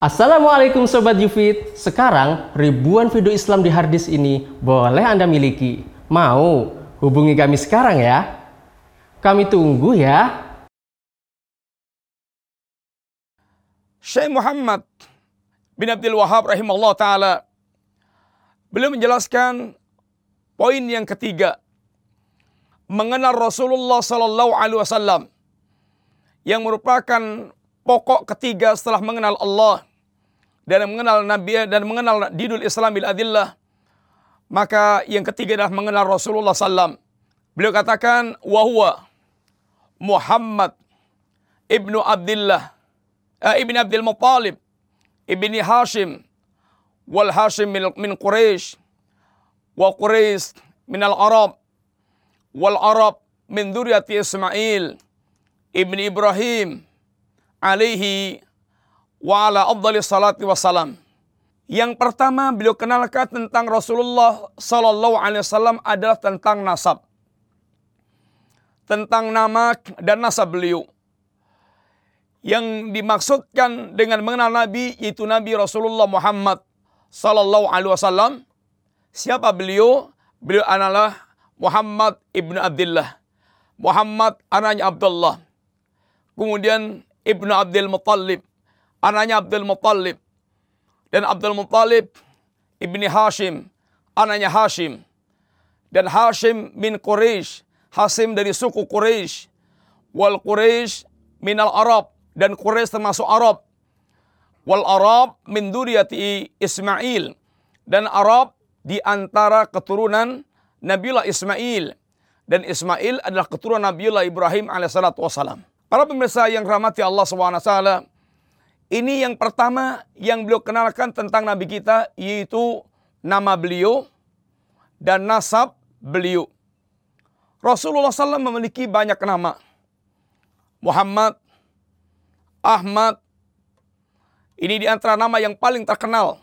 Assalamualaikum Sobat Yufit. Sekarang ribuan video Islam di harddisk ini boleh Anda miliki. Mau? Hubungi kami sekarang ya? Kami tunggu ya. Syekh Muhammad bin Abdul Wahab rahimahullah ta'ala Beliau menjelaskan poin yang ketiga. Mengenal Rasulullah Sallallahu Alaihi Wasallam yang merupakan pokok ketiga setelah mengenal Allah dan mengenal Nabi dan mengenal dinul Islam bil adillah maka yang ketiga adalah mengenal Rasulullah Sallam. Beliau katakan wahwa Muhammad ibnu Abdullah uh, ibni Abdul Muttalib ibni Hashim wal Hashim min, min Quraisy wa Quraisy min al Arab wal Arab min dzurriyyati Ismail ibni Ibrahim alaihi wa ala salati wassalam. Yang pertama beliau kenalkan tentang Rasulullah sallallahu alaihi wasallam adalah tentang nasab. Tentang nama dan nasab beliau. Yang dimaksudkan dengan mengenal Nabi yaitu Nabi Rasulullah Muhammad sallallahu alaihi wasallam. Siapa beliau? Beliau adalah Muhammad ibnu Abdullah. Muhammad anaknya Abdullah. Kemudian ibnu Abdul Muttalib. Anaknya Abdul Muttalib. Dan Abdul Muttalib ibni Hashim. Anaknya Hashim. Dan Hashim bin Quraisy. Hashim dari suku Quraisy. Wal Quraisy minal Arab. Dan Quraisy termasuk Arab. Wal Arab min duriyati Ismail. Dan Arab di antara keturunan Nabiullah Ismail dan Ismail adalah keturunan Nabiullah Ibrahim alaihissalatu wassalam. Para pemirsa yang rahmati Allah SWT, ini yang pertama yang beliau kenalkan tentang Nabi kita yaitu nama beliau dan nasab beliau. Rasulullah SAW memiliki banyak nama. Muhammad, Ahmad, ini di antara nama yang paling terkenal.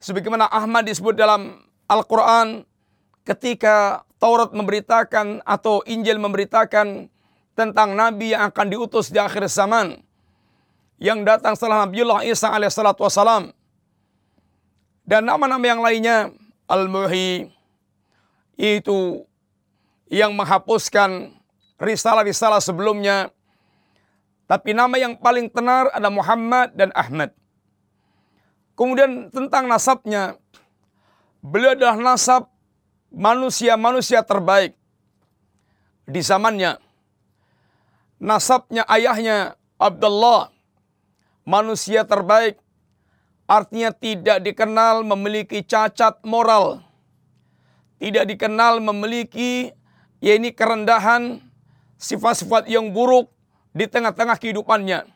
Sebagaimana Ahmad disebut dalam Al-Quran ketika Taurat memberitakan atau Injil memberitakan tentang Nabi yang akan diutus di akhir zaman yang datang setelah Nabiullah Isa alaihissalatu wassalam. Dan nama-nama yang lainnya Al-Muhi itu yang menghapuskan risalah-risalah sebelumnya. Tapi nama yang paling tenar ada Muhammad dan Ahmad. Kemudian tentang nasabnya beliau adalah nasab manusia-manusia terbaik di zamannya. Nasabnya ayahnya Abdullah, manusia terbaik, artinya tidak dikenal memiliki cacat moral, tidak dikenal memiliki ya ini kerendahan, sifat-sifat yang buruk di tengah-tengah kehidupannya.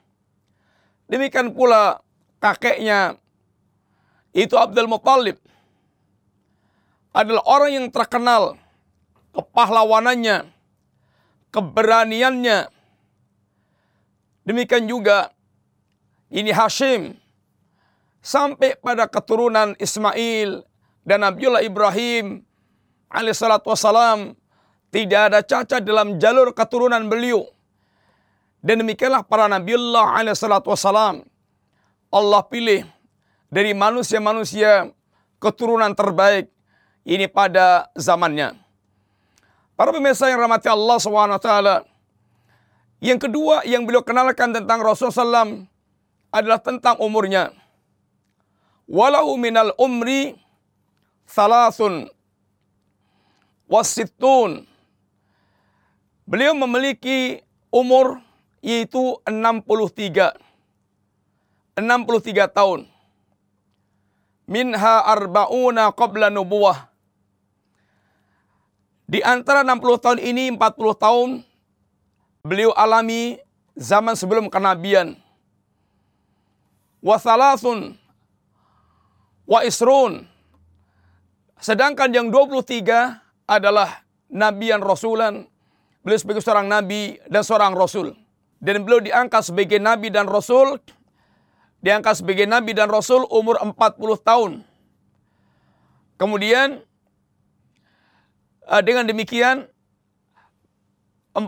Demikian pula kakeknya itu Abdul Muttalib adalah orang yang terkenal kepahlawanannya, keberaniannya. Demikian juga ini Hashim sampai pada keturunan Ismail dan Nabiullah Ibrahim alaihissalatu wassalam tidak ada cacat dalam jalur keturunan beliau. Dan demikianlah para Nabiullah alaihissalatu wassalam Allah pilih dari manusia-manusia keturunan terbaik ini pada zamannya. Para pemirsa yang rahmati Allah SWT. Yang kedua yang beliau kenalkan tentang Rasulullah SAW adalah tentang umurnya. Walau minal umri salasun wasitun. Beliau memiliki umur yaitu 63. 63 tahun. Minha arba'una qabla nubuwah di antara 60 tahun ini 40 tahun beliau alami zaman sebelum kenabian. Wasalasun wa isrun. Sedangkan yang 23 adalah nabian rasulan. Beliau sebagai seorang nabi dan seorang rasul. Dan beliau diangkat sebagai nabi dan rasul. Diangkat sebagai nabi dan rasul umur 40 tahun. Kemudian Uh, dengan demikian 40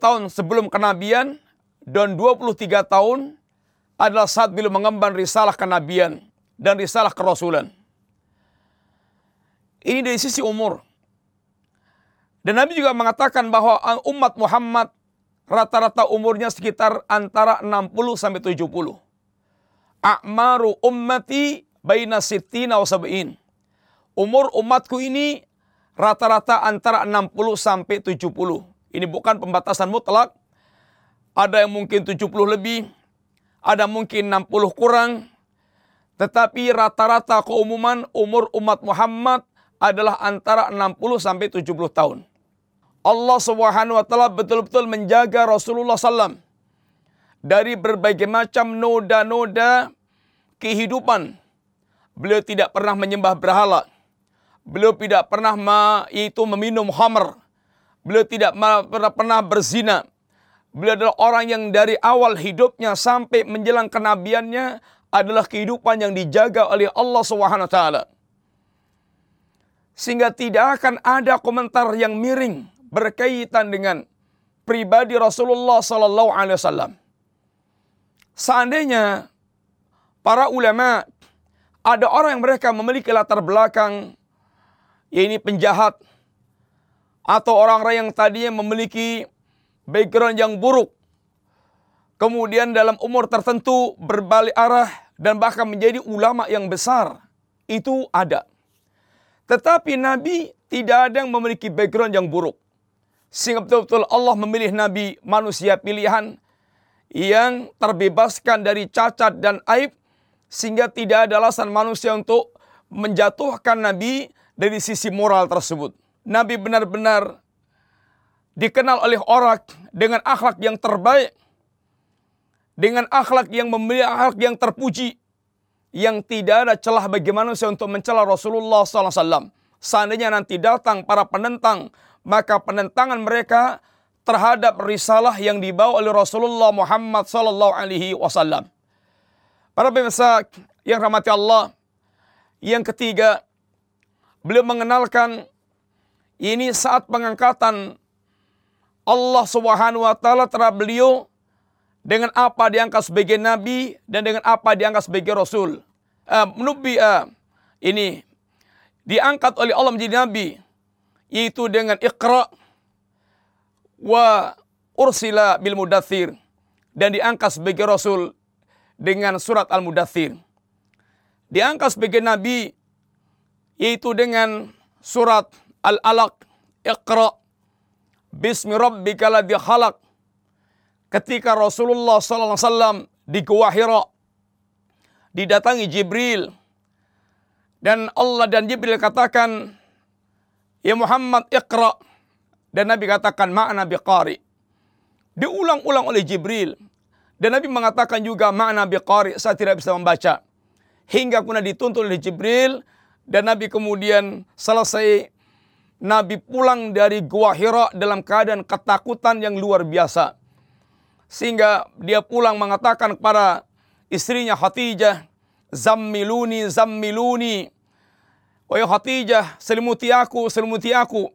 tahun sebelum kenabian dan 23 tahun adalah saat beliau mengemban risalah kenabian dan risalah kerasulan. Ini dari sisi umur. Dan Nabi juga mengatakan bahwa umat Muhammad rata-rata umurnya sekitar antara 60 sampai 70. A'maru ummati baina sittina wa sab'in. Umur umatku ini rata-rata antara 60 sampai 70. Ini bukan pembatasan mutlak. Ada yang mungkin 70 lebih, ada mungkin 60 kurang. Tetapi rata-rata keumuman umur umat Muhammad adalah antara 60 sampai 70 tahun. Allah Subhanahu wa taala betul-betul menjaga Rasulullah SAW dari berbagai macam noda-noda kehidupan. Beliau tidak pernah menyembah berhala. Beliau tidak pernah ma, itu meminum khamr. Beliau tidak pernah, berzina. Beliau adalah orang yang dari awal hidupnya sampai menjelang kenabiannya adalah kehidupan yang dijaga oleh Allah Subhanahu wa taala. Sehingga tidak akan ada komentar yang miring berkaitan dengan pribadi Rasulullah sallallahu alaihi wasallam. Seandainya para ulama ada orang yang mereka memiliki latar belakang ini penjahat atau orang-orang yang tadinya memiliki background yang buruk kemudian dalam umur tertentu berbalik arah dan bahkan menjadi ulama yang besar itu ada. Tetapi Nabi tidak ada yang memiliki background yang buruk. Sehingga betul-betul Allah memilih Nabi manusia pilihan yang terbebaskan dari cacat dan aib sehingga tidak ada alasan manusia untuk menjatuhkan Nabi dari sisi moral tersebut. Nabi benar-benar dikenal oleh orang dengan akhlak yang terbaik, dengan akhlak yang memiliki akhlak yang terpuji, yang tidak ada celah bagi manusia untuk mencela Rasulullah SAW. Seandainya nanti datang para penentang maka penentangan mereka terhadap risalah yang dibawa oleh Rasulullah Muhammad sallallahu alaihi wasallam. Para pemirsa yang rahmati Allah, yang ketiga, beliau mengenalkan ini saat pengangkatan Allah Subhanahu wa taala terhadap beliau dengan apa diangkat sebagai nabi dan dengan apa diangkat sebagai rasul. Uh, nubi uh, ini diangkat oleh Allah menjadi nabi yaitu dengan Iqra wa ursila bil mudathir dan diangkat sebagai rasul dengan surat Al-Mudathir. Diangkat sebagai nabi yaitu dengan surat Al-Alaq, Iqra bismi rabbika ladzi khalaq. Ketika Rasulullah sallallahu alaihi wasallam di Gua Hira didatangi Jibril dan Allah dan Jibril katakan Ya Muhammad iqra. Dan Nabi katakan makna biqari. Diulang-ulang oleh Jibril. Dan Nabi mengatakan juga makna biqari. Saya tidak bisa membaca. Hingga kuna dituntut oleh Jibril. Dan Nabi kemudian selesai. Nabi pulang dari Gua Hira dalam keadaan ketakutan yang luar biasa. Sehingga dia pulang mengatakan kepada istrinya Khatijah. Zammiluni, zammiluni. Wahai Khadijah, selimuti aku, selimuti aku.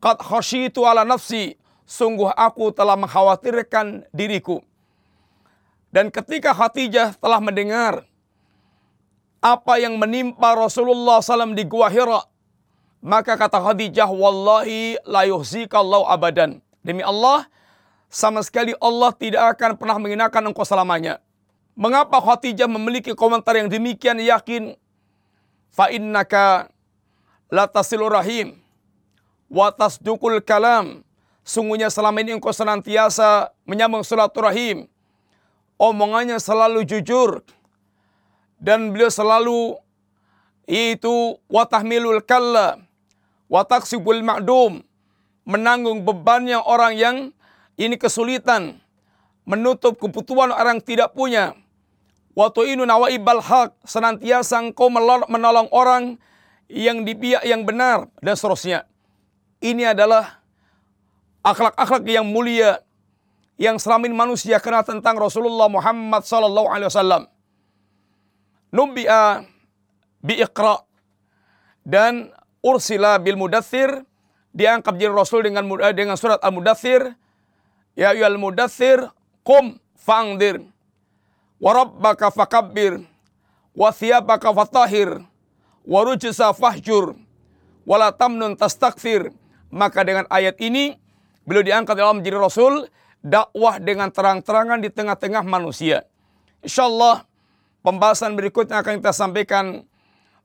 Qad khasyitu ala nafsi. Sungguh aku telah mengkhawatirkan diriku. Dan ketika Khadijah telah mendengar apa yang menimpa Rasulullah SAW di Gua Hira, maka kata Khadijah, Wallahi la yuhzikallahu abadan. Demi Allah, sama sekali Allah tidak akan pernah menghinakan engkau selamanya. Mengapa Khadijah memiliki komentar yang demikian yakin fa innaka la rahim wa tasdukul kalam sungguhnya selama ini engkau senantiasa menyambung silaturahim omongannya selalu jujur dan beliau selalu itu watahmilul kalla wataksibul ma'dum. Menanggung bebannya orang yang ini kesulitan. Menutup kebutuhan orang tidak punya. Waktu ini nawaibal haq. Senantiasa engkau menolong orang yang di pihak yang benar. Dan seterusnya. Ini adalah akhlak-akhlak yang mulia yang selama ini manusia kenal tentang Rasulullah Muhammad sallallahu alaihi wasallam. Nubi'a bi dan ursila bil mudathir diangkat jadi rasul dengan dengan surat al mudathir ya ayyuhal mudathir qum fa'angdir wa rabbaka fakabbir. Wa thiyabaka fatahir wa fahjur. Wala tamnun tastakfir maka dengan ayat ini beliau diangkat dalam menjadi rasul dakwah dengan terang-terangan di tengah-tengah manusia. Insyaallah pembahasan berikutnya akan kita sampaikan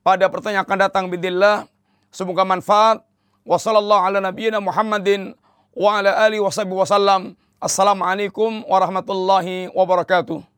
pada pertanyaan akan datang bidillah semoga manfaat. Wa sallallahu ala nabiyyina Muhammadin wa ala alihi wasallam assalamualaikum warahmatullahi wabarakatuh